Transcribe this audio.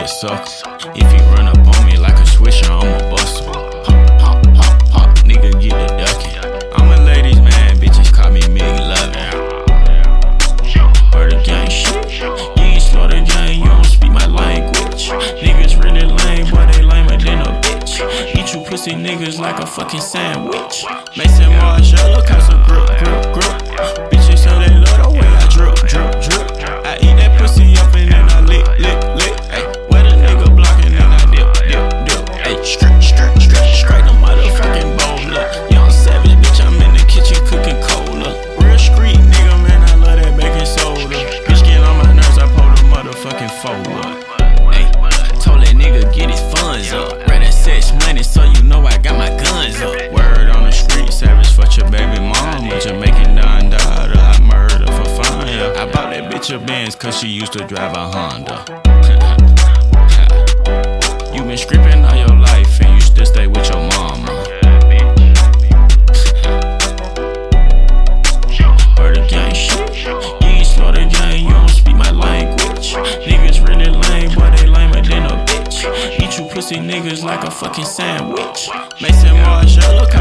a sucker. If he run up on me like a swisher, I'ma bust him. Pop, pop, pop, pop, nigga get the ducking. I'm a ladies man, bitches call me Mig Lovin'. Heard the gang shit. You ain't slow the gang, you don't speak my language. Niggas really lame, but they lamer than a bitch. Eat you pussy niggas like a fucking sandwich. Mason Marshall, bitch a Benz, cause she used to drive a Honda. you been scripting all your life, and you still stay with your mama. Heard the gang shit. You ain't slow the gang, you don't speak my language. Niggas really lame, but they lamer than a bitch. Eat you pussy niggas like a fucking sandwich. Mason Marshall, look